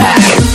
back.